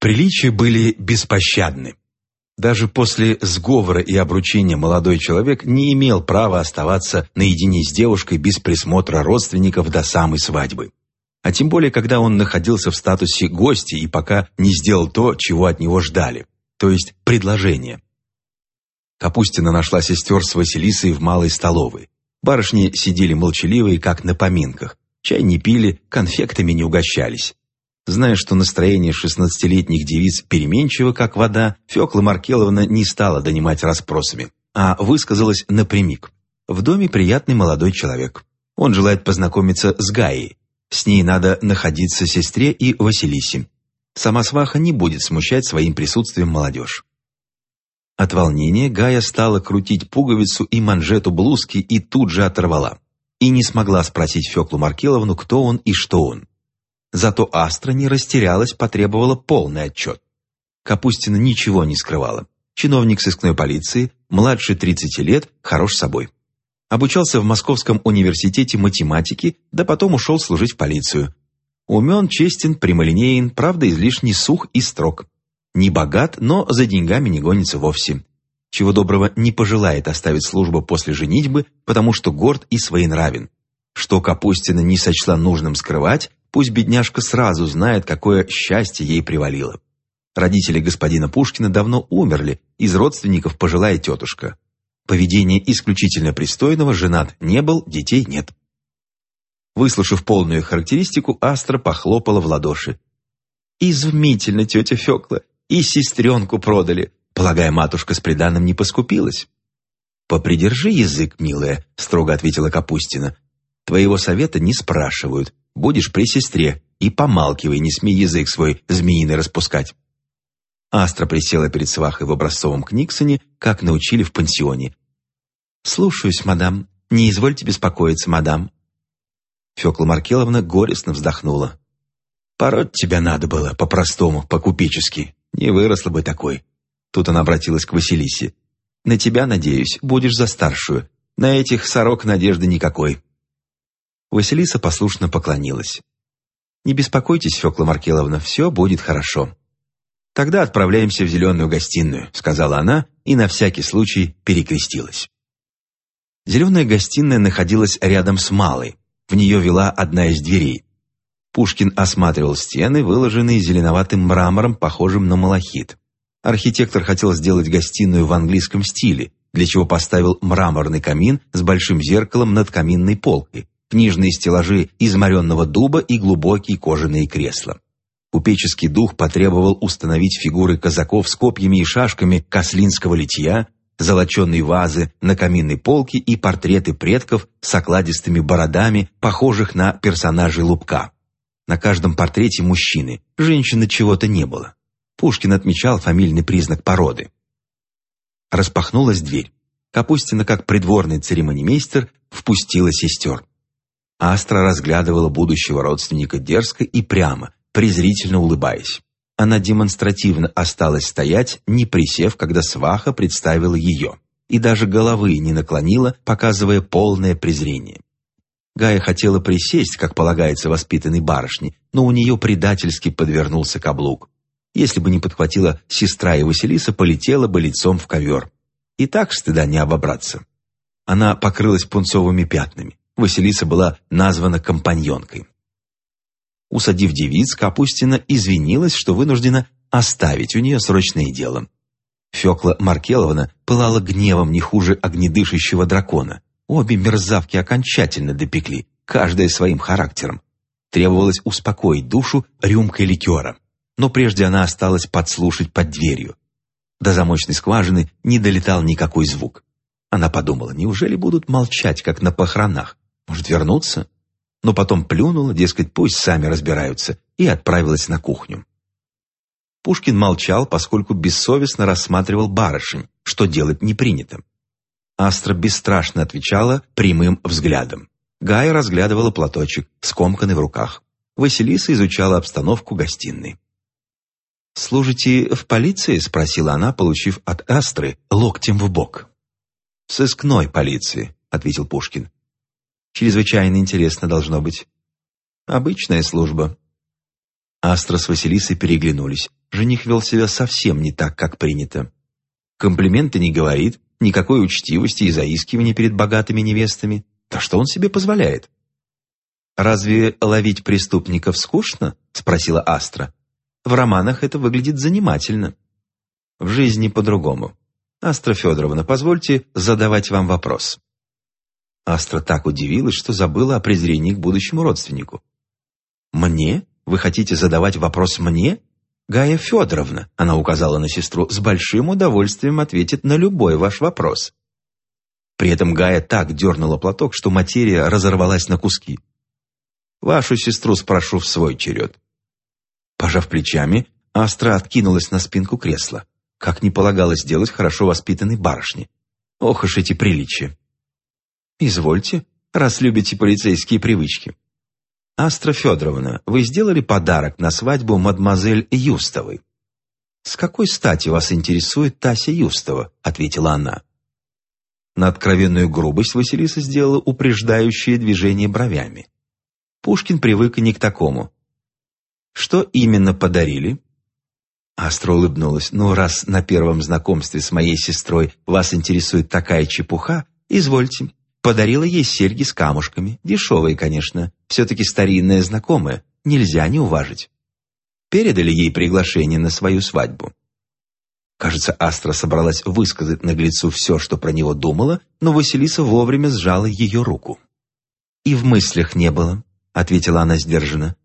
Приличия были беспощадны. Даже после сговора и обручения молодой человек не имел права оставаться наедине с девушкой без присмотра родственников до самой свадьбы. А тем более, когда он находился в статусе гостя и пока не сделал то, чего от него ждали, то есть предложение. Капустина нашла сестер с Василисой в малой столовой. Барышни сидели молчаливые, как на поминках. Чай не пили, конфектами не угощались. Зная, что настроение шестнадцатилетних девиц переменчиво, как вода, Фёкла Маркеловна не стала донимать расспросами, а высказалась напрямик. В доме приятный молодой человек. Он желает познакомиться с Гаей. С ней надо находиться сестре и Василисе. Сама сваха не будет смущать своим присутствием молодежь. От волнения Гая стала крутить пуговицу и манжету блузки и тут же оторвала. И не смогла спросить Фёклу Маркеловну, кто он и что он. Зато Астра не растерялась, потребовала полный отчет. Капустина ничего не скрывала. Чиновник сыскной полиции, младше 30 лет, хорош собой. Обучался в Московском университете математики, да потом ушел служить в полицию. Умен, честен, прямолинеен, правда излишне сух и строг. Не богат, но за деньгами не гонится вовсе. Чего доброго не пожелает оставить службу после женитьбы, потому что горд и своенравен. Что Капустина не сочла нужным скрывать, Пусть бедняжка сразу знает, какое счастье ей привалило. Родители господина Пушкина давно умерли, из родственников пожилая тетушка. Поведение исключительно пристойного, женат не был, детей нет. Выслушав полную характеристику, Астра похлопала в ладоши. «Изумительно, тетя Фекла, и сестренку продали. Полагая, матушка с приданым не поскупилась». «Попридержи язык, милая», — строго ответила Капустина. «Твоего совета не спрашивают будешь при сестре, и помалкивай, не смей язык свой змеиный распускать». Астра присела перед свахой в образцовом книгсоне, как научили в пансионе. «Слушаюсь, мадам. Не извольте беспокоиться, мадам». Фёкла Маркеловна горестно вздохнула. «Пороть тебя надо было, по-простому, по-купечески. Не выросла бы такой». Тут она обратилась к Василисе. «На тебя, надеюсь, будешь за старшую. На этих сорок надежды никакой. Василиса послушно поклонилась. «Не беспокойтесь, Фёкла Маркеловна, все будет хорошо». «Тогда отправляемся в зеленую гостиную», — сказала она и на всякий случай перекрестилась. Зеленая гостиная находилась рядом с малой. В нее вела одна из дверей. Пушкин осматривал стены, выложенные зеленоватым мрамором, похожим на малахит. Архитектор хотел сделать гостиную в английском стиле, для чего поставил мраморный камин с большим зеркалом над каминной полкой, книжные стеллажи из моренного дуба и глубокие кожаные кресла. Купеческий дух потребовал установить фигуры казаков с копьями и шашками кослинского литья, золоченые вазы на каминной полке и портреты предков с окладистыми бородами, похожих на персонажей Лубка. На каждом портрете мужчины, женщины чего-то не было. Пушкин отмечал фамильный признак породы. Распахнулась дверь. Капустина, как придворный церемонимейстер, впустила сестер. Астра разглядывала будущего родственника дерзко и прямо, презрительно улыбаясь. Она демонстративно осталась стоять, не присев, когда сваха представила ее, и даже головы не наклонила, показывая полное презрение. Гая хотела присесть, как полагается воспитанной барышне, но у нее предательски подвернулся каблук. Если бы не подхватила сестра и Василиса, полетела бы лицом в ковер. И так стыда не обобраться. Она покрылась пунцовыми пятнами. Василиса была названа компаньонкой. Усадив девиц, Капустина извинилась, что вынуждена оставить у нее срочное дело. Фёкла Маркеловна пылала гневом не хуже огнедышащего дракона. Обе мерзавки окончательно допекли, каждая своим характером. Требовалось успокоить душу рюмкой ликера. Но прежде она осталась подслушать под дверью. До замочной скважины не долетал никакой звук. Она подумала, неужели будут молчать, как на похоронах? Может, вернуться? Но потом плюнула, дескать, пусть сами разбираются, и отправилась на кухню. Пушкин молчал, поскольку бессовестно рассматривал барышень, что делать не принято. Астра бесстрашно отвечала прямым взглядом. Гая разглядывала платочек, скомканный в руках. Василиса изучала обстановку гостиной. «Служите в полиции?» — спросила она, получив от Астры локтем в бок. «В сыскной полиции», — ответил Пушкин. Чрезвычайно интересно должно быть. Обычная служба. Астра с Василисой переглянулись. жених вел себя совсем не так, как принято. Комплименты не говорит, никакой учтивости и заискивания перед богатыми невестами. Да что он себе позволяет? «Разве ловить преступников скучно?» — спросила Астра. «В романах это выглядит занимательно. В жизни по-другому. Астра Федоровна, позвольте задавать вам вопрос». Астра так удивилась, что забыла о презрении к будущему родственнику. «Мне? Вы хотите задавать вопрос мне?» «Гая Федоровна», — она указала на сестру, — «с большим удовольствием ответит на любой ваш вопрос». При этом Гая так дернула платок, что материя разорвалась на куски. «Вашу сестру спрошу в свой черед». Пожав плечами, Астра откинулась на спинку кресла, как не полагалось делать хорошо воспитанной барышне. Ох уж эти приличия. «Извольте, раз любите полицейские привычки». «Астра Федоровна, вы сделали подарок на свадьбу мадемуазель Юстовой?» «С какой стати вас интересует Тася Юстова?» — ответила она. На откровенную грубость Василиса сделала упреждающее движение бровями. Пушкин привык не к такому. «Что именно подарили?» Астра улыбнулась. «Ну, раз на первом знакомстве с моей сестрой вас интересует такая чепуха, извольте, Подарила ей серьги с камушками, дешевые, конечно, все-таки старинная знакомая, нельзя не уважить. Передали ей приглашение на свою свадьбу. Кажется, Астра собралась высказать наглецу все, что про него думала, но Василиса вовремя сжала ее руку. «И в мыслях не было», — ответила она сдержанно.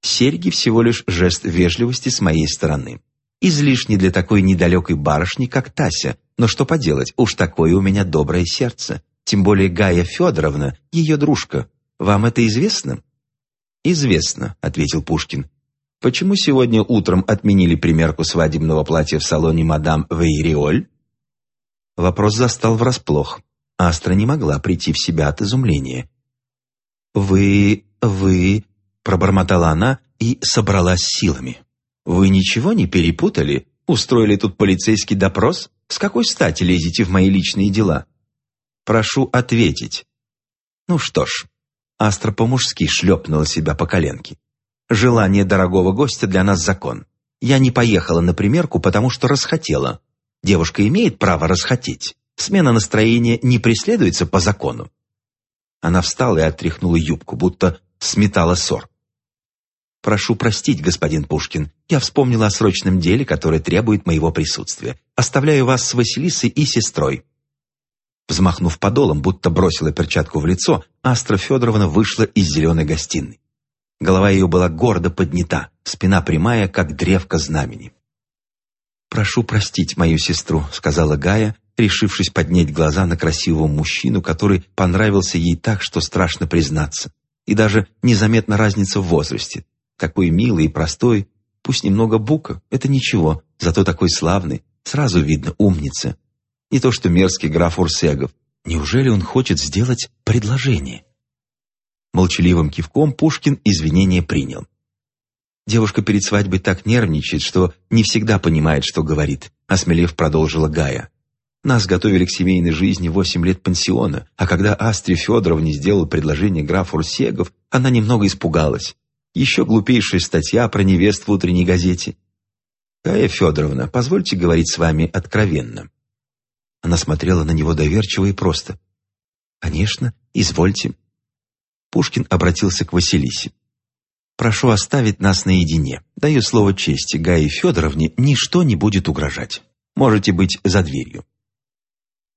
«Серьги всего лишь жест вежливости с моей стороны. Излишне для такой недалекой барышни, как Тася, но что поделать, уж такое у меня доброе сердце. Тем более Гая Федоровна, ее дружка. Вам это известно?» «Известно», — ответил Пушкин. «Почему сегодня утром отменили примерку свадебного платья в салоне мадам Вейриоль?» Вопрос застал врасплох. Астра не могла прийти в себя от изумления. «Вы... вы...» — пробормотала она и собралась силами. «Вы ничего не перепутали? Устроили тут полицейский допрос? С какой стати лезете в мои личные дела?» Прошу ответить». Ну что ж, Астра по-мужски шлепнула себя по коленке. «Желание дорогого гостя для нас закон. Я не поехала на примерку, потому что расхотела. Девушка имеет право расхотеть. Смена настроения не преследуется по закону». Она встала и отряхнула юбку, будто сметала ссор. «Прошу простить, господин Пушкин, я вспомнила о срочном деле, которое требует моего присутствия. Оставляю вас с Василисой и сестрой. Взмахнув подолом, будто бросила перчатку в лицо, Астра Федоровна вышла из зеленой гостиной. Голова ее была гордо поднята, спина прямая, как древко знамени. «Прошу простить мою сестру», — сказала Гая, решившись поднять глаза на красивого мужчину, который понравился ей так, что страшно признаться. И даже незаметна разница в возрасте. Такой милый и простой, пусть немного бука, это ничего, зато такой славный, сразу видно умница, не то что мерзкий граф Урсегов. Неужели он хочет сделать предложение? Молчаливым кивком Пушкин извинения принял. Девушка перед свадьбой так нервничает, что не всегда понимает, что говорит, осмелев продолжила Гая. Нас готовили к семейной жизни восемь лет пансиона, а когда Астре Федоровне сделал предложение граф Урсегов, она немного испугалась. Еще глупейшая статья про невест в утренней газете. «Гая Федоровна, позвольте говорить с вами откровенно. Она смотрела на него доверчиво и просто. «Конечно, извольте». Пушкин обратился к Василисе. «Прошу оставить нас наедине. Даю слово чести, Гаи Федоровне ничто не будет угрожать. Можете быть за дверью».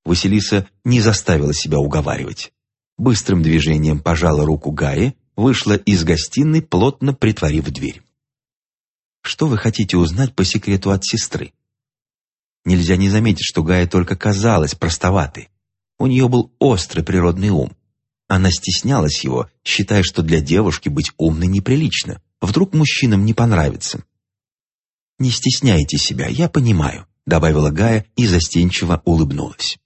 Василиса не заставила себя уговаривать. Быстрым движением пожала руку Гае, вышла из гостиной, плотно притворив дверь. «Что вы хотите узнать по секрету от сестры?» Нельзя не заметить, что Гая только казалась простоватой. У нее был острый природный ум. Она стеснялась его, считая, что для девушки быть умной неприлично. Вдруг мужчинам не понравится. «Не стесняйте себя, я понимаю», — добавила Гая и застенчиво улыбнулась.